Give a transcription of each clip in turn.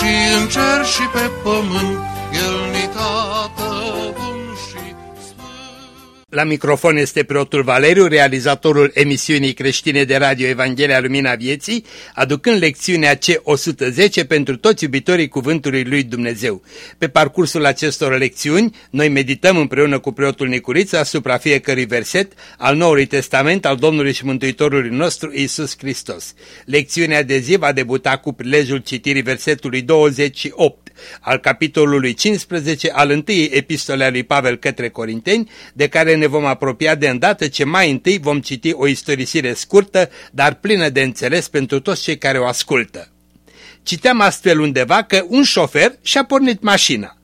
și în cer și pe pământ, El ni tată la microfon este preotul Valeriu, realizatorul emisiunii creștine de radio Evanghelia Lumina Vieții, aducând lecțiunea C110 pentru toți iubitorii Cuvântului Lui Dumnezeu. Pe parcursul acestor lecțiuni, noi medităm împreună cu preotul Nicuriță asupra fiecărui verset al Noului Testament al Domnului și Mântuitorului nostru Isus Hristos. Lecțiunea de zi va debuta cu prilejul citirii versetului 28 al capitolului 15 al întâiei epistole a lui Pavel către Corinteni, de care ne vom apropia de îndată ce mai întâi vom citi o istorisire scurtă, dar plină de înțeles pentru toți cei care o ascultă. Citeam astfel undeva că un șofer și-a pornit mașina.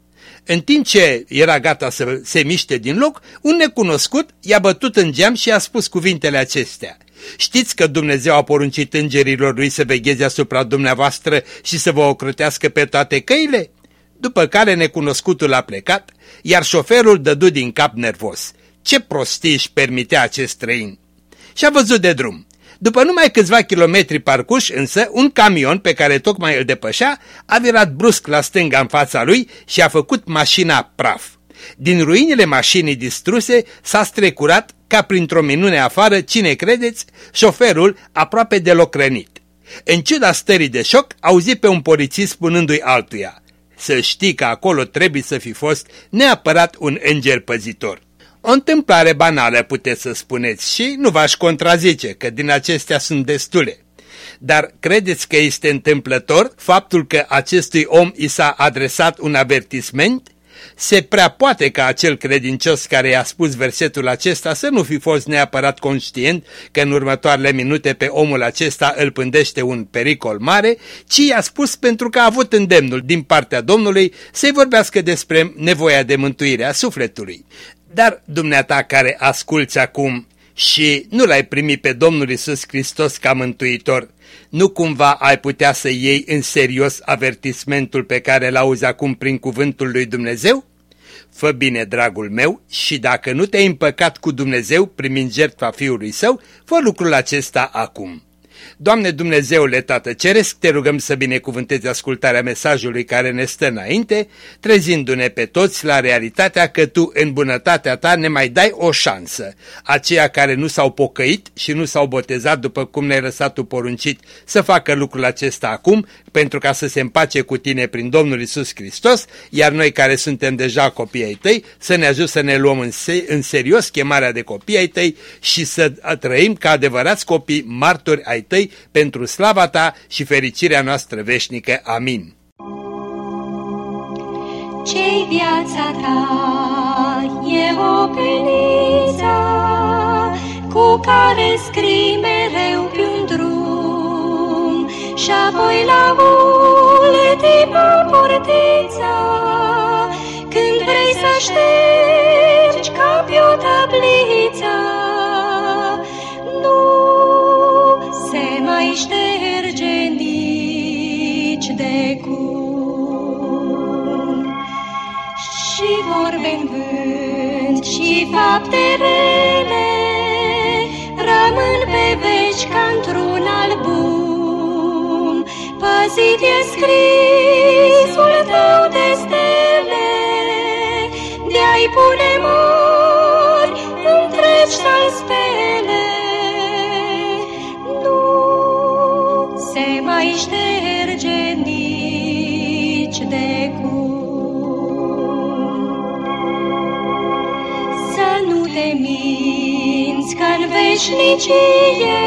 În timp ce era gata să se miște din loc, un necunoscut i-a bătut în geam și i-a spus cuvintele acestea. Știți că Dumnezeu a poruncit îngerilor lui să vegheze asupra dumneavoastră și să vă ocrotească pe toate căile? După care necunoscutul a plecat, iar șoferul dădu din cap nervos. Ce prostii își permitea acest străin? Și-a văzut de drum. După numai câțiva kilometri parcuși, însă, un camion pe care tocmai îl depășea a virat brusc la stânga în fața lui și a făcut mașina praf. Din ruinele mașinii distruse s-a strecurat, ca printr-o minune afară, cine credeți, șoferul aproape deloc rănit. În ciuda stării de șoc, auzi pe un polițist spunându-i altuia, să știi că acolo trebuie să fi fost neapărat un înger păzitor. O întâmplare banală puteți să spuneți și nu v-aș contrazice că din acestea sunt destule. Dar credeți că este întâmplător faptul că acestui om i s-a adresat un avertisment? Se prea poate ca acel credincios care i-a spus versetul acesta să nu fi fost neapărat conștient că în următoarele minute pe omul acesta îl pândește un pericol mare, ci i-a spus pentru că a avut îndemnul din partea Domnului să-i vorbească despre nevoia de mântuire a sufletului. Dar dumneata care asculți acum și nu l-ai primit pe Domnul Isus Hristos ca mântuitor, nu cumva ai putea să iei în serios avertismentul pe care l-auzi acum prin cuvântul lui Dumnezeu? Fă bine, dragul meu, și dacă nu te-ai împăcat cu Dumnezeu primind jertfa Fiului Său, fă lucrul acesta acum. Doamne Dumnezeule Tată Ceresc, te rugăm să binecuvântezi ascultarea mesajului care ne stă înainte, trezindu-ne pe toți la realitatea că Tu, în bunătatea Ta, ne mai dai o șansă. Aceia care nu s-au pocăit și nu s-au botezat după cum ne-ai lăsat Tu poruncit să facă lucrul acesta acum, pentru ca să se împace cu Tine prin Domnul Isus Hristos, iar noi care suntem deja copii ai Tăi, să ne ajut să ne luăm în, se în serios chemarea de copii ai Tăi și să trăim ca adevărați copii martori ai Tăi pentru slava Ta și fericirea noastră veșnică. Amin. Ce-i viața ta e o peniță cu care scrii mereu pe un drum și apoi la ultima portiță când vrei să ștergi ca pe o tabliță șterge nici de cum. Și vorbe în vânt și fapte rele rămân pe veci ca într-un album. Păzit e scrisul șterge nici de cum. Să nu te minți că-n veșnicie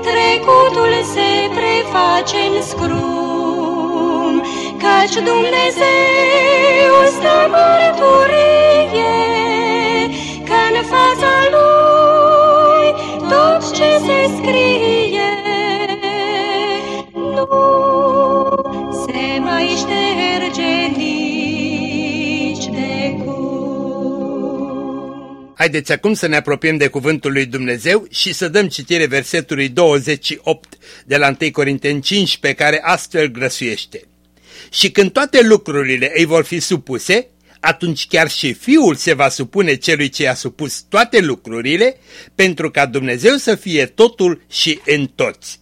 trecutul se preface în scrum, căci Dumnezeu stă mărturie că în fața Lui tot ce se scrie se mai șterge nici de cum. Haideți acum să ne apropiem de cuvântul lui Dumnezeu și să dăm citire versetului 28 de la 1 Corinteni 5 pe care astfel grăsuiește. Și când toate lucrurile ei vor fi supuse, atunci chiar și Fiul se va supune celui ce a supus toate lucrurile, pentru ca Dumnezeu să fie totul și în toți.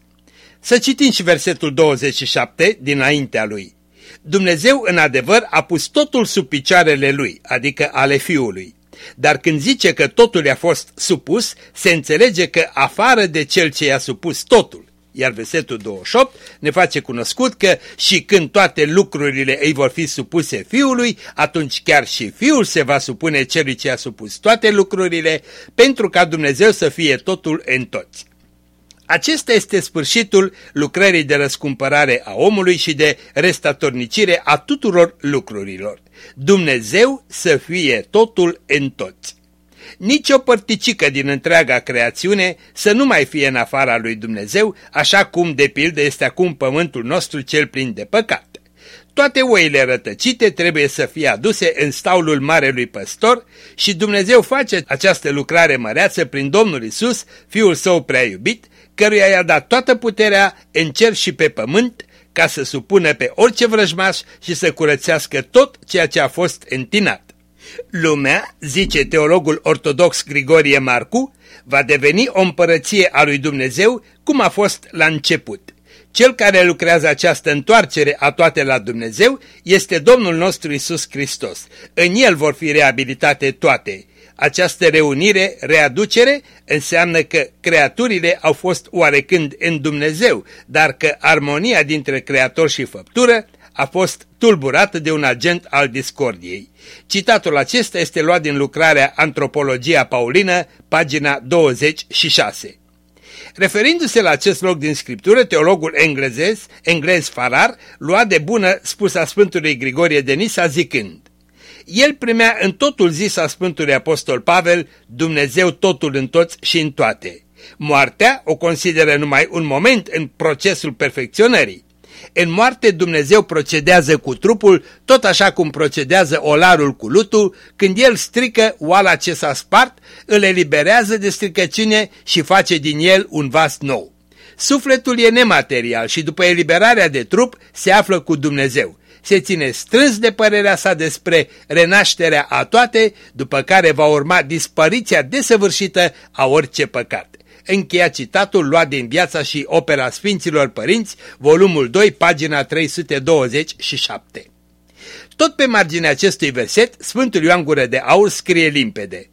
Să citim și versetul 27 dinaintea lui. Dumnezeu în adevăr a pus totul sub picioarele lui, adică ale Fiului. Dar când zice că totul i-a fost supus, se înțelege că afară de cel ce i-a supus totul. Iar versetul 28 ne face cunoscut că și când toate lucrurile îi vor fi supuse fiului, atunci chiar și fiul se va supune celui ce a supus toate lucrurile, pentru ca Dumnezeu să fie totul în toți. Acesta este sfârșitul lucrării de răscumpărare a omului și de restatornicire a tuturor lucrurilor. Dumnezeu să fie totul în toți. Nici o părticică din întreaga creațiune să nu mai fie în afara lui Dumnezeu, așa cum de pildă este acum pământul nostru cel plin de păcat. Toate oile rătăcite trebuie să fie aduse în staulul Marelui Păstor și Dumnezeu face această lucrare măreață prin Domnul Isus, Fiul Său prea iubit, căruia i-a dat toată puterea în cer și pe pământ, ca să supună pe orice vrăjmaș și să curățească tot ceea ce a fost întinat. Lumea, zice teologul ortodox Grigorie Marcu, va deveni o împărăție a lui Dumnezeu cum a fost la început. Cel care lucrează această întoarcere a toate la Dumnezeu este Domnul nostru Isus Hristos. În El vor fi reabilitate toate. Această reunire, readucere, înseamnă că creaturile au fost oarecând în Dumnezeu, dar că armonia dintre creator și făptură a fost tulburată de un agent al discordiei. Citatul acesta este luat din lucrarea Antropologia Paulină, pagina 26. Referindu-se la acest loc din scriptură, teologul englezez, englez Farar, lua de bună spusa Sfântului Grigorie de Nisa zicând El primea în totul zis a Sfântului Apostol Pavel, Dumnezeu totul în toți și în toate. Moartea o consideră numai un moment în procesul perfecționării. În moarte Dumnezeu procedează cu trupul tot așa cum procedează olarul cu lutul, când el strică oala ce s-a spart, îl eliberează de stricăciune și face din el un vas nou. Sufletul e nematerial și după eliberarea de trup se află cu Dumnezeu. Se ține strâns de părerea sa despre renașterea a toate, după care va urma dispariția desăvârșită a orice păcat. Încheia citatul luat din viața și opera Sfinților Părinți, volumul 2, pagina 327. Tot pe marginea acestui verset, Sfântul Ioan Gură de Aur scrie limpede.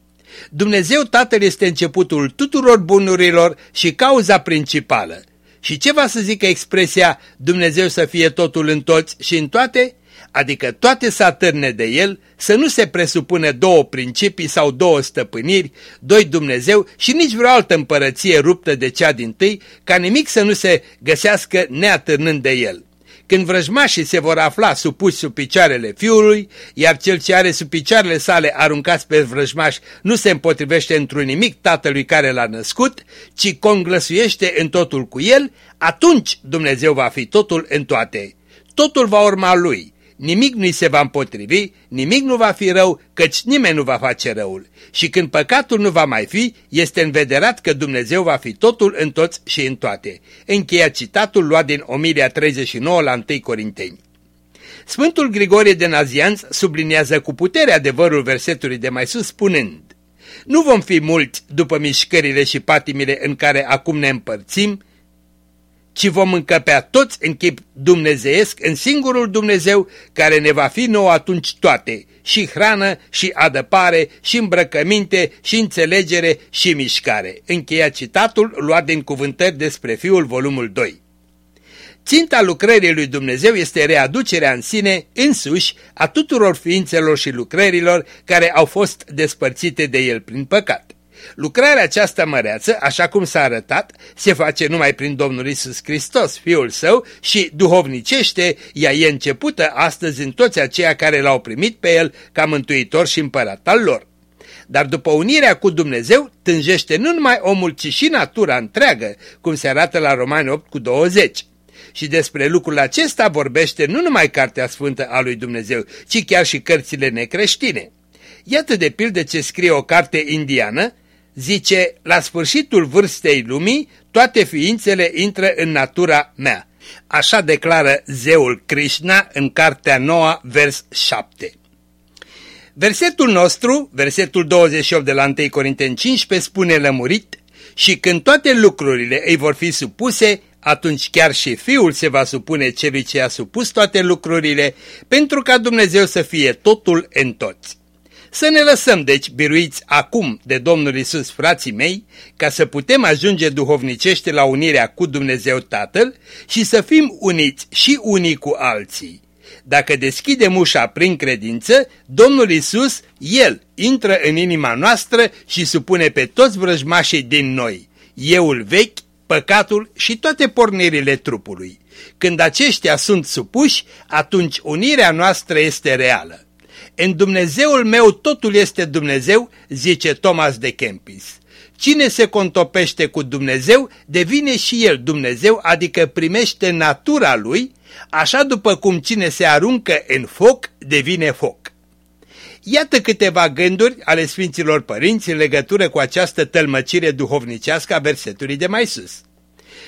Dumnezeu Tatăl este începutul tuturor bunurilor și cauza principală. Și ce va să zică expresia Dumnezeu să fie totul în toți și în toate? adică toate să atârne de el, să nu se presupune două principii sau două stăpâniri, doi Dumnezeu și nici vreo altă împărăție ruptă de cea din tâi, ca nimic să nu se găsească neatârnând de el. Când vrăjmașii se vor afla supuși sub picioarele fiului, iar cel ce are sub picioarele sale aruncați pe vrăjmași nu se împotrivește într-un nimic tatălui care l-a născut, ci conglăsuiește în totul cu el, atunci Dumnezeu va fi totul în toate. Totul va urma lui nimic nu-i se va împotrivi, nimic nu va fi rău, căci nimeni nu va face răul. Și când păcatul nu va mai fi, este învederat că Dumnezeu va fi totul în toți și în toate. Încheia citatul luat din Omilia 39 la 1 Corinteni. Sfântul Grigorie de Nazianț subliniază cu putere adevărul versetului de mai sus spunând Nu vom fi mulți după mișcările și patimile în care acum ne împărțim, ci vom încăpea toți în chip dumnezeiesc în singurul Dumnezeu care ne va fi nou atunci toate, și hrană, și adăpare, și îmbrăcăminte, și înțelegere, și mișcare. Încheia citatul luat din cuvântări despre Fiul, volumul 2. Ținta lucrării lui Dumnezeu este readucerea în sine, însuși, a tuturor ființelor și lucrărilor care au fost despărțite de el prin păcat. Lucrarea aceasta măreață, așa cum s-a arătat, se face numai prin Domnul Isus Hristos, Fiul Său, și duhovnicește ea e începută astăzi în toți aceia care l-au primit pe El ca mântuitor și împărat al lor. Dar după unirea cu Dumnezeu, tânjește nu numai omul, ci și natura întreagă, cum se arată la Romani 8 cu 20. Și despre lucrul acesta vorbește nu numai Cartea Sfântă a lui Dumnezeu, ci chiar și cărțile necreștine. Iată de pildă ce scrie o carte indiană, zice, la sfârșitul vârstei lumii, toate ființele intră în natura mea. Așa declară zeul Krishna în cartea noua, vers 7. Versetul nostru, versetul 28 de la 1 Corinteni 15, spune lămurit, și când toate lucrurile îi vor fi supuse, atunci chiar și Fiul se va supune celui ce a supus toate lucrurile, pentru ca Dumnezeu să fie totul în toți. Să ne lăsăm deci biruiți acum de Domnul Isus, frații mei, ca să putem ajunge duhovnicește la unirea cu Dumnezeu Tatăl și să fim uniți și unii cu alții. Dacă deschidem ușa prin credință, Domnul Isus, El, intră în inima noastră și supune pe toți vrăjmașii din noi, euul vechi, păcatul și toate pornirile trupului. Când aceștia sunt supuși, atunci unirea noastră este reală. În Dumnezeul meu totul este Dumnezeu, zice Thomas de Kempis. Cine se contopește cu Dumnezeu, devine și el Dumnezeu, adică primește natura lui, așa după cum cine se aruncă în foc, devine foc. Iată câteva gânduri ale Sfinților Părinți în legătură cu această tălmăcire duhovnicească a versetului de mai sus.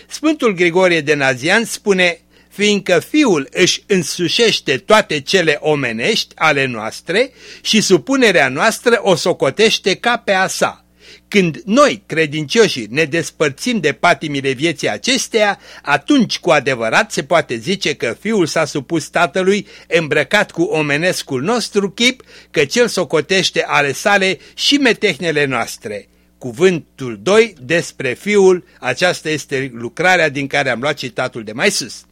Sfântul Grigorie de Nazian spune, fiindcă Fiul își însușește toate cele omenești ale noastre și supunerea noastră o socotește ca pe a sa. Când noi, credincioșii, ne despărțim de patimile vieții acesteia, atunci cu adevărat se poate zice că Fiul s-a supus Tatălui îmbrăcat cu omenescul nostru chip, că cel socotește ale sale și metehnele noastre. Cuvântul 2 despre Fiul, aceasta este lucrarea din care am luat citatul de mai sus.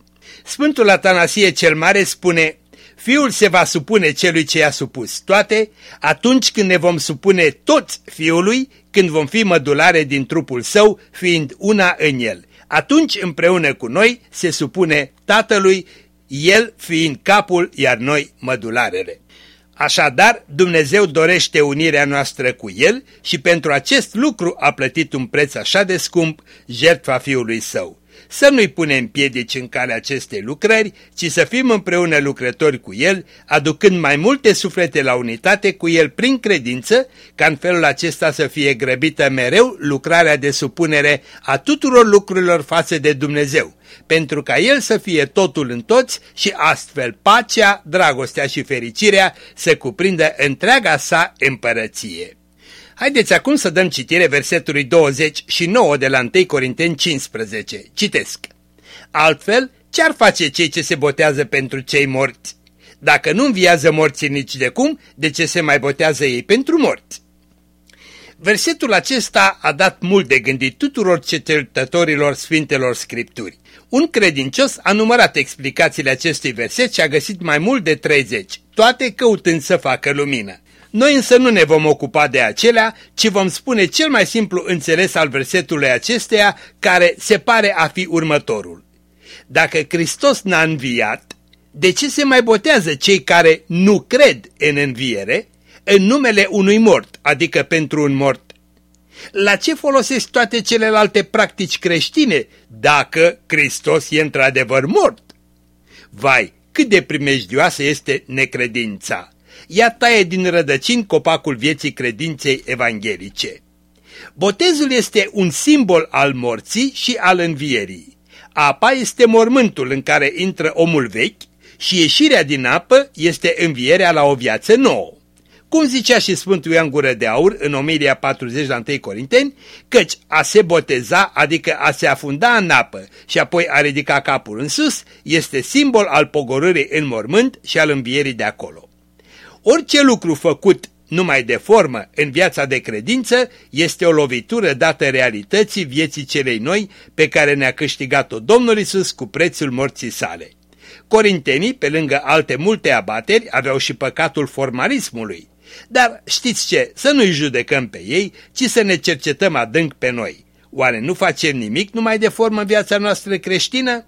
Sfântul Atanasie cel Mare spune, Fiul se va supune celui ce i-a supus toate, atunci când ne vom supune toți Fiului, când vom fi mădulare din trupul său, fiind una în el. Atunci împreună cu noi se supune Tatălui, el fiind capul, iar noi mădularele. Așadar, Dumnezeu dorește unirea noastră cu El și pentru acest lucru a plătit un preț așa de scump, jertfa Fiului Său să nu-i punem piedici în calea acestei lucrări, ci să fim împreună lucrători cu El, aducând mai multe suflete la unitate cu El prin credință, ca în felul acesta să fie grăbită mereu lucrarea de supunere a tuturor lucrurilor față de Dumnezeu, pentru ca El să fie totul în toți și astfel pacea, dragostea și fericirea să cuprindă întreaga sa împărăție. Haideți acum să dăm citire versetului 29 de la 1 Corinteni 15. Citesc. Altfel, ce-ar face cei ce se botează pentru cei morți? Dacă nu înviază morții nici de cum, de ce se mai botează ei pentru morți? Versetul acesta a dat mult de gândit tuturor cercetătorilor Sfintelor Scripturi. Un credincios a numărat explicațiile acestui verset și a găsit mai mult de 30, toate căutând să facă lumină. Noi însă nu ne vom ocupa de acelea, ci vom spune cel mai simplu înțeles al versetului acesteia, care se pare a fi următorul. Dacă Hristos n-a înviat, de ce se mai botează cei care nu cred în înviere în numele unui mort, adică pentru un mort? La ce folosesc toate celelalte practici creștine dacă Hristos e într-adevăr mort? Vai, cât de primejdioasă este necredința! Ea taie din rădăcini copacul vieții credinței evanghelice. Botezul este un simbol al morții și al învierii. Apa este mormântul în care intră omul vechi și ieșirea din apă este învierea la o viață nouă. Cum zicea și Sfântul Ioan Gură de Aur în Omilia 40 la 1 Corinteni, căci a se boteza, adică a se afunda în apă și apoi a ridica capul în sus, este simbol al pogorârii în mormânt și al învierii de acolo. Orice lucru făcut numai de formă în viața de credință este o lovitură dată realității vieții celei noi pe care ne-a câștigat-o Domnul Isus cu prețul morții sale. Corintenii, pe lângă alte multe abateri, aveau și păcatul formalismului. Dar știți ce, să nu-i judecăm pe ei, ci să ne cercetăm adânc pe noi. Oare nu facem nimic numai de formă în viața noastră creștină?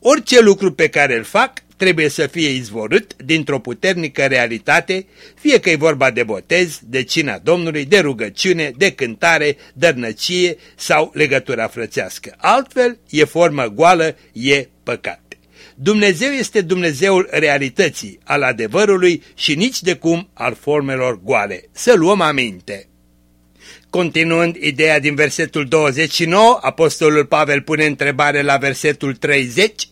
Orice lucru pe care îl fac trebuie să fie izvorât dintr-o puternică realitate, fie că e vorba de botez, de cina Domnului, de rugăciune, de cântare, dărnăcie sau legătura frățească. Altfel, e formă goală, e păcat. Dumnezeu este Dumnezeul realității, al adevărului și nici de cum al formelor goale. Să luăm aminte. Continuând ideea din versetul 29, Apostolul Pavel pune întrebare la versetul 30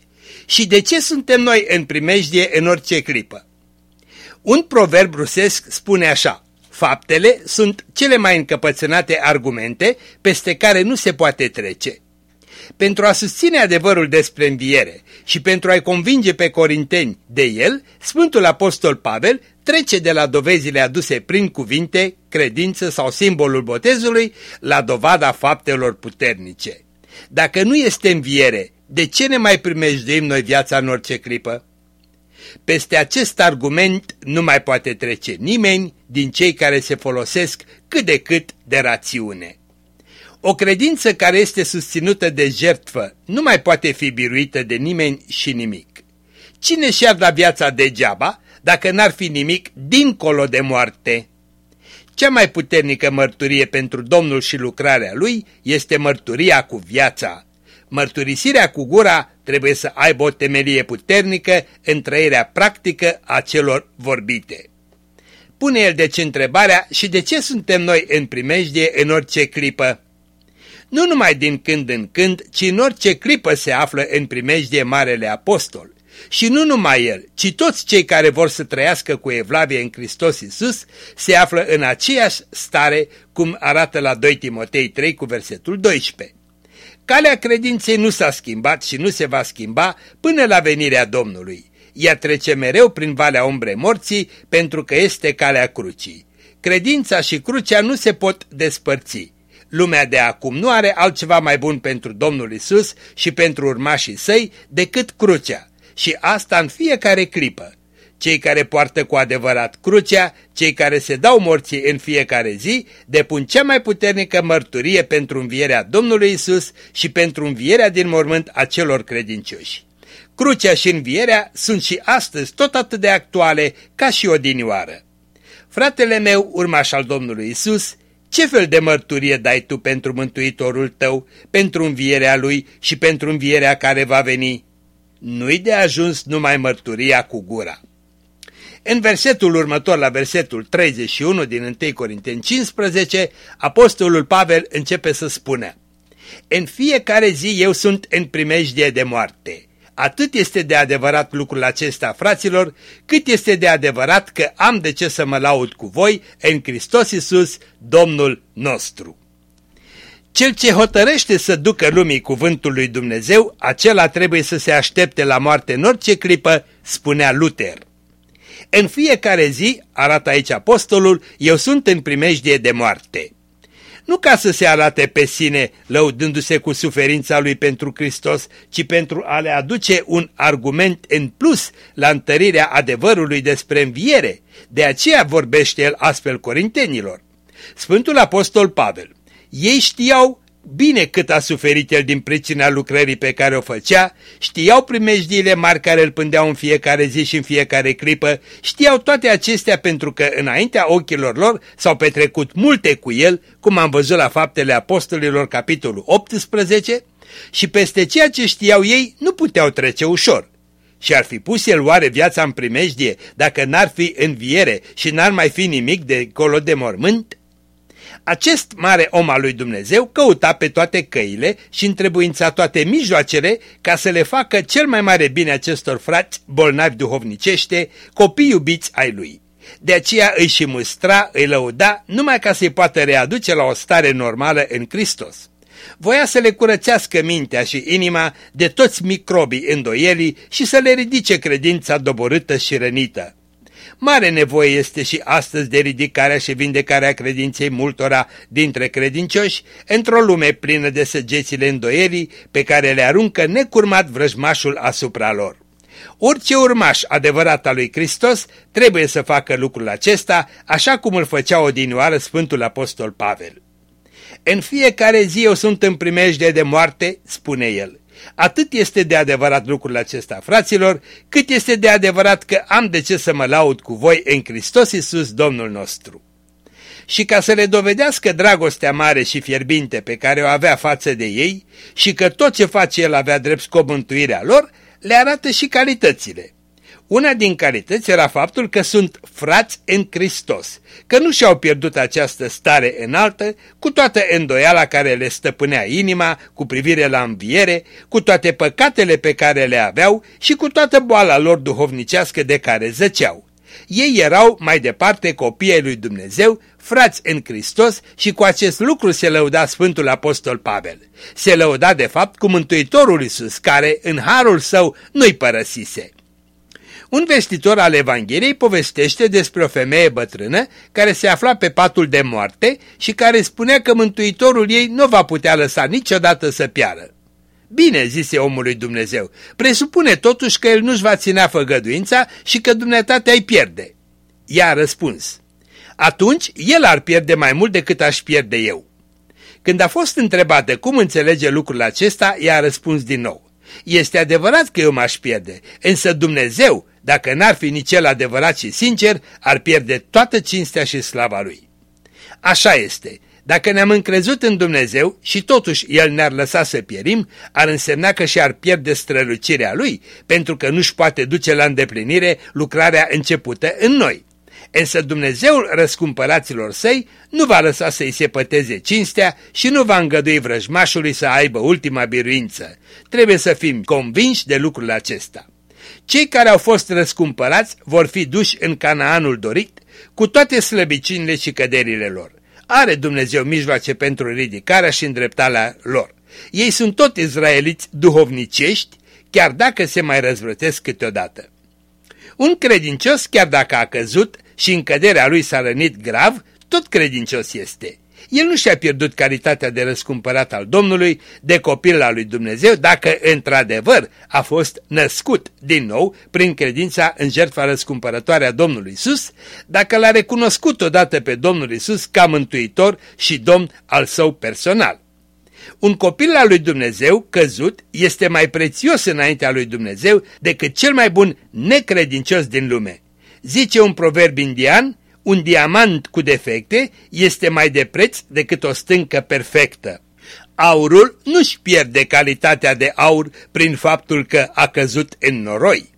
și de ce suntem noi în primejdie în orice clipă? Un proverb rusesc spune așa, faptele sunt cele mai încăpățânate argumente peste care nu se poate trece. Pentru a susține adevărul despre înviere și pentru a-i convinge pe corinteni de el, Sfântul Apostol Pavel trece de la dovezile aduse prin cuvinte, credință sau simbolul botezului la dovada faptelor puternice. Dacă nu este înviere, de ce ne mai primejduim noi viața în orice clipă? Peste acest argument nu mai poate trece nimeni din cei care se folosesc cât de cât de rațiune. O credință care este susținută de jertfă nu mai poate fi biruită de nimeni și nimic. Cine și-ar da viața degeaba dacă n-ar fi nimic dincolo de moarte? Cea mai puternică mărturie pentru Domnul și lucrarea Lui este mărturia cu viața. Mărturisirea cu gura trebuie să aibă o temelie puternică în trăirea practică a celor vorbite. Pune el deci întrebarea și de ce suntem noi în primejdie în orice clipă? Nu numai din când în când, ci în orice clipă se află în primejdie Marele Apostol. Și nu numai el, ci toți cei care vor să trăiască cu evlavie în Hristos Iisus se află în aceeași stare cum arată la 2 Timotei 3 cu versetul 12. Calea credinței nu s-a schimbat și nu se va schimba până la venirea Domnului. Ea trece mereu prin valea umbrei morții pentru că este calea crucii. Credința și crucea nu se pot despărți. Lumea de acum nu are altceva mai bun pentru Domnul Isus și pentru urmașii săi decât crucea. Și asta în fiecare clipă. Cei care poartă cu adevărat crucea, cei care se dau morții în fiecare zi, depun cea mai puternică mărturie pentru învierea Domnului Isus și pentru învierea din mormânt a celor credincioși. Crucea și învierea sunt și astăzi tot atât de actuale ca și odinioară. Fratele meu, urmaș al Domnului Isus, ce fel de mărturie dai tu pentru Mântuitorul tău, pentru învierea lui și pentru învierea care va veni? Nu-i de ajuns numai mărturia cu gura. În versetul următor, la versetul 31 din 1 Corinteni 15, apostolul Pavel începe să spună În fiecare zi eu sunt în primejdie de moarte. Atât este de adevărat lucrul acesta, fraților, cât este de adevărat că am de ce să mă laud cu voi în Hristos Iisus, Domnul nostru. Cel ce hotărăște să ducă lumii cuvântul lui Dumnezeu, acela trebuie să se aștepte la moarte în orice clipă, spunea Luther. În fiecare zi, arată aici apostolul, eu sunt în primejdie de moarte. Nu ca să se arate pe sine lăudându-se cu suferința lui pentru Hristos, ci pentru a le aduce un argument în plus la întărirea adevărului despre înviere. De aceea vorbește el astfel corintenilor. Sfântul Apostol Pavel. Ei știau bine cât a suferit el din pricina lucrării pe care o făcea, știau primejdiile mari care îl pândeau în fiecare zi și în fiecare clipă, știau toate acestea pentru că înaintea ochilor lor s-au petrecut multe cu el, cum am văzut la faptele apostolilor capitolul 18, și peste ceea ce știau ei nu puteau trece ușor. Și ar fi pus el oare viața în primejdie dacă n-ar fi înviere și n-ar mai fi nimic de colo de mormânt? Acest mare om al lui Dumnezeu căuta pe toate căile și întrebuința toate mijloacele ca să le facă cel mai mare bine acestor frați bolnavi duhovnicește, copii iubiți ai lui. De aceea îi și mustra, îi lăuda, numai ca să-i poată readuce la o stare normală în Hristos. Voia să le curățească mintea și inima de toți microbii îndoielii și să le ridice credința doborâtă și rănită. Mare nevoie este și astăzi de ridicarea și vindecarea credinței multora dintre credincioși într-o lume plină de săgețile îndoierii pe care le aruncă necurmat vrăjmașul asupra lor. Orice urmaș adevărat al lui Hristos trebuie să facă lucrul acesta, așa cum îl făcea odinioară Sfântul Apostol Pavel. În fiecare zi eu sunt în primejde de moarte, spune el, Atât este de adevărat lucrul acesta, fraților, cât este de adevărat că am de ce să mă laud cu voi în Hristos Iisus, Domnul nostru. Și ca să le dovedească dragostea mare și fierbinte pe care o avea față de ei și că tot ce face el avea drept scop mântuirea lor, le arată și calitățile. Una din calități era faptul că sunt frați în Hristos, că nu și-au pierdut această stare înaltă cu toată îndoiala care le stăpânea inima cu privire la înviere, cu toate păcatele pe care le aveau și cu toată boala lor duhovnicească de care zăceau. Ei erau mai departe copiii lui Dumnezeu, frați în Hristos și cu acest lucru se lăuda Sfântul Apostol Pavel. Se lăuda de fapt cu Mântuitorul Iisus, care în harul său nu-i părăsise. Un vestitor al Evangheliei povestește despre o femeie bătrână care se afla pe patul de moarte și care spunea că Mântuitorul ei nu va putea lăsa niciodată să piară. Bine, zise omul lui Dumnezeu, presupune totuși că el nu-și va ținea făgăduința și că dumneata te-ai pierde. Ea a răspuns, atunci el ar pierde mai mult decât aș pierde eu. Când a fost întrebată cum înțelege lucrul acesta, ea a răspuns din nou, este adevărat că eu m-aș pierde, însă Dumnezeu, dacă n-ar fi nici el adevărat și sincer, ar pierde toată cinstea și slava lui. Așa este, dacă ne-am încrezut în Dumnezeu și totuși El ne-ar lăsa să pierim, ar însemna că și-ar pierde strălucirea Lui, pentru că nu-și poate duce la îndeplinire lucrarea începută în noi. Însă Dumnezeul răscumpăraților săi nu va lăsa să-i se păteze cinstea și nu va îngădui vrăjmașului să aibă ultima biruință. Trebuie să fim convinși de lucrul acesta. Cei care au fost răscumpărați vor fi duși în Canaanul dorit, cu toate slăbiciunile și căderile lor. Are Dumnezeu mijloace pentru ridicarea și îndreptarea lor. Ei sunt tot izraeliți duhovnicești, chiar dacă se mai răzvrătesc câteodată. Un credincios, chiar dacă a căzut și în căderea lui s-a rănit grav, tot credincios este. El nu și-a pierdut calitatea de răscumpărat al Domnului, de copil al lui Dumnezeu, dacă într-adevăr a fost născut din nou prin credința în jertfa răscumpărătoare a Domnului Isus, dacă l-a recunoscut odată pe Domnul Isus ca mântuitor și domn al său personal. Un copil al lui Dumnezeu căzut este mai prețios înaintea lui Dumnezeu decât cel mai bun necredincios din lume. Zice un proverb indian, un diamant cu defecte este mai de preț decât o stâncă perfectă. Aurul nu-și pierde calitatea de aur prin faptul că a căzut în noroi.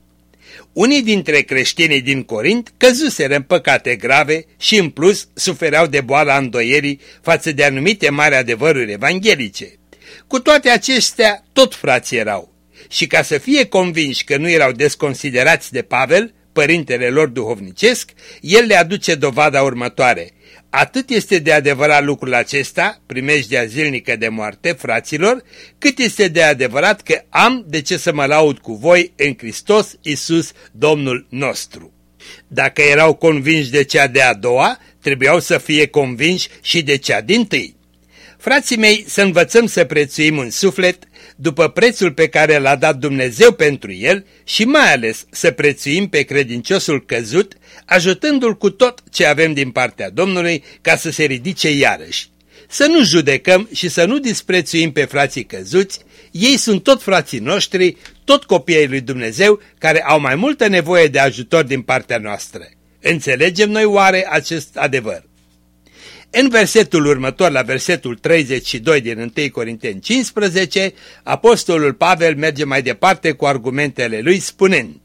Unii dintre creștinii din Corint căzuseră în păcate grave și în plus sufereau de boala îndoierii față de anumite mari adevăruri evanghelice. Cu toate acestea, tot frați erau. Și ca să fie convinși că nu erau desconsiderați de Pavel, părintele lor duhovnicesc, el le aduce dovada următoare. Atât este de adevărat lucrul acesta, primejdea zilnică de moarte, fraților, cât este de adevărat că am de ce să mă laud cu voi în Hristos Isus, Domnul nostru. Dacă erau convinși de cea de a doua, trebuiau să fie convinși și de cea din tâi. Frații mei, să învățăm să prețuim un suflet după prețul pe care l-a dat Dumnezeu pentru el și mai ales să prețuim pe credinciosul căzut, ajutându-l cu tot ce avem din partea Domnului ca să se ridice iarăși. Să nu judecăm și să nu disprețuim pe frații căzuți, ei sunt tot frații noștri, tot copiii lui Dumnezeu care au mai multă nevoie de ajutor din partea noastră. Înțelegem noi oare acest adevăr? În versetul următor, la versetul 32 din 1 Corinteni 15, apostolul Pavel merge mai departe cu argumentele lui spunând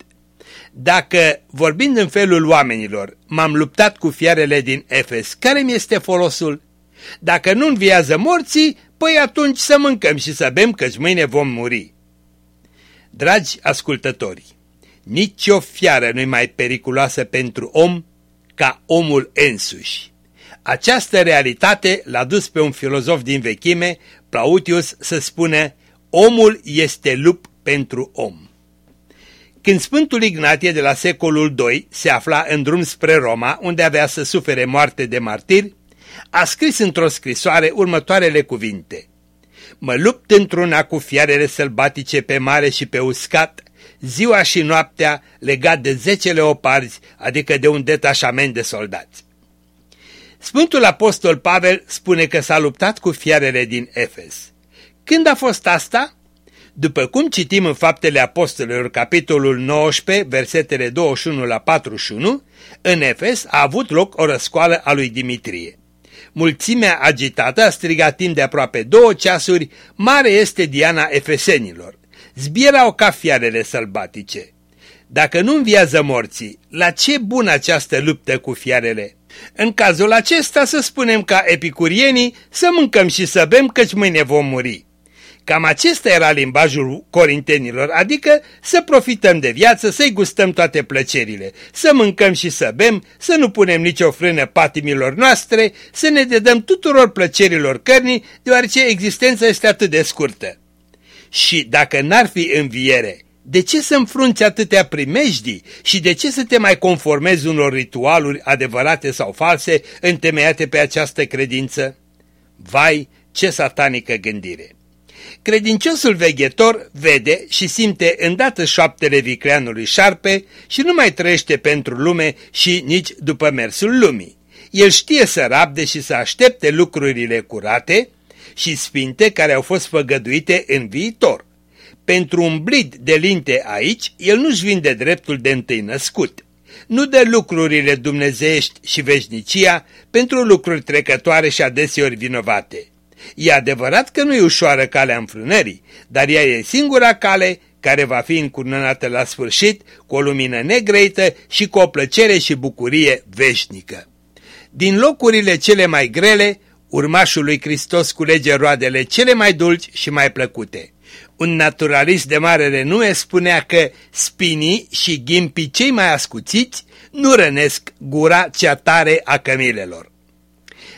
Dacă, vorbind în felul oamenilor, m-am luptat cu fiarele din Efes, care mi este folosul? Dacă nu înviază morții, păi atunci să mâncăm și să bem, căci mâine vom muri. Dragi ascultători, nici o fiară nu-i mai periculoasă pentru om ca omul însuși. Această realitate l-a dus pe un filozof din vechime, Plautius, să spună omul este lup pentru om. Când Sfântul Ignatie de la secolul II se afla în drum spre Roma, unde avea să sufere moarte de martir, a scris într-o scrisoare următoarele cuvinte. Mă lupt într-una cu fiarele sălbatice pe mare și pe uscat, ziua și noaptea legat de zece leoparzi, adică de un detașament de soldați. Sfântul Apostol Pavel spune că s-a luptat cu fiarele din Efes. Când a fost asta? După cum citim în Faptele Apostolilor, capitolul 19, versetele 21 la 41, în Efes a avut loc o răscoală a lui Dimitrie. Mulțimea agitată a strigat timp de aproape două ceasuri, mare este Diana Efesenilor. zbierau ca fiarele sălbatice. Dacă nu înviază morții, la ce bun această luptă cu fiarele? În cazul acesta să spunem ca epicurienii să mâncăm și să bem căci mâine vom muri. Cam acesta era limbajul corintenilor, adică să profităm de viață, să-i gustăm toate plăcerile, să mâncăm și să bem, să nu punem nicio frână patimilor noastre, să ne dedăm tuturor plăcerilor cărnii, deoarece existența este atât de scurtă. Și dacă n-ar fi înviere, de ce să înfrunți atâtea primejdii și de ce să te mai conformezi unor ritualuri adevărate sau false întemeiate pe această credință? Vai, ce satanică gândire! Credinciosul veghetor vede și simte îndată șoaptele vicleanului șarpe și nu mai trăiește pentru lume și nici după mersul lumii. El știe să rabde și să aștepte lucrurile curate și sfinte care au fost făgăduite în viitor. Pentru un blid de linte aici, el nu-și vinde dreptul de întâi născut. Nu dă lucrurile dumnezeiești și veșnicia pentru lucruri trecătoare și adeseori vinovate. E adevărat că nu e ușoară calea înfrânării, dar ea e singura cale care va fi încurnănată la sfârșit cu o lumină negreită și cu o plăcere și bucurie veșnică. Din locurile cele mai grele, urmașul lui Hristos culege roadele cele mai dulci și mai plăcute. Un naturalist de mare renume spunea că spinii și ghimpii cei mai ascuțiți nu rănesc gura cea tare a cămilelor.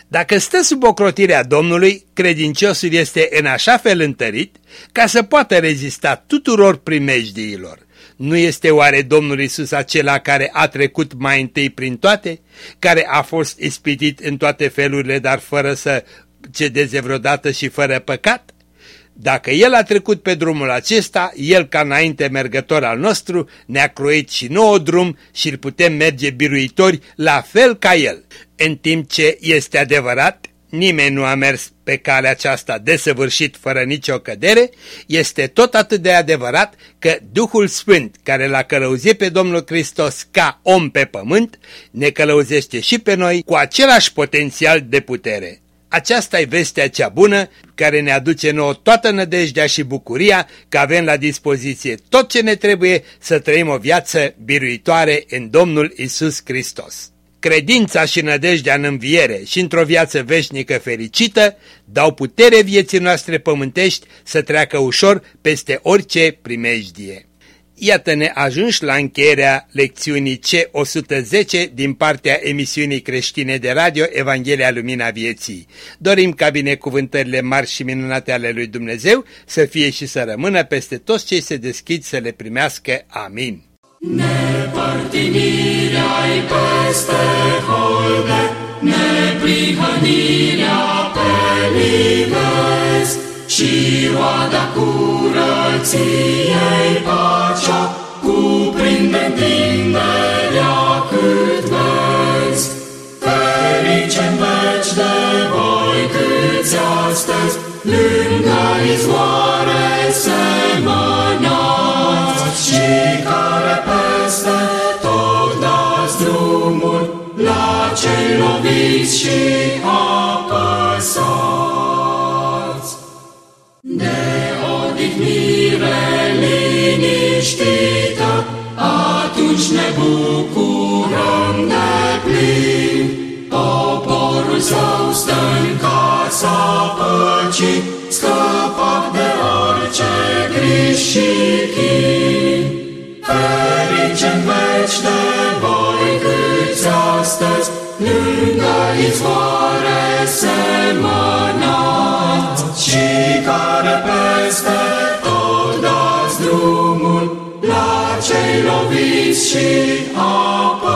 Dacă stă sub ocrotirea Domnului, credinciosul este în așa fel întărit ca să poată rezista tuturor primejdiilor. Nu este oare Domnul Isus acela care a trecut mai întâi prin toate, care a fost ispitit în toate felurile, dar fără să cedeze vreodată și fără păcat? Dacă El a trecut pe drumul acesta, El ca înainte mergător al nostru ne-a croit și nouă drum și îl putem merge biruitori la fel ca El. În timp ce este adevărat, nimeni nu a mers pe calea aceasta desăvârșit fără nicio cădere, este tot atât de adevărat că Duhul Sfânt care l-a călăuzit pe Domnul Hristos ca om pe pământ, ne călăuzește și pe noi cu același potențial de putere. Aceasta e vestea cea bună care ne aduce nouă toată nădejdea și bucuria că avem la dispoziție tot ce ne trebuie să trăim o viață biruitoare în Domnul Isus Hristos. Credința și nădejdea în înviere și într-o viață veșnică fericită dau putere vieții noastre pământești să treacă ușor peste orice primejdie. Iată-ne ajunși la încheierea lecțiunii C110 din partea emisiunii creștine de radio Evanghelia Lumina Vieții. Dorim ca binecuvântările mari și minunate ale lui Dumnezeu să fie și să rămână peste toți cei se deschid să le primească. Amin. Nepărtinirea-i peste holde, neprihănirea pe livezi, și roada curăției pacea cuprinde întinderea cât vezi. Ferice veci de voi câți astăzi lângă izvoare semănați și care peste tot dați drumul la cei loviți și apăsați. Său stă în casa păcii, scăpat de orice griji și chin. Ferice în veci de voi câți astăzi, lângă izvoare semănați și care peste tot dați drumul la cei loviți și apă.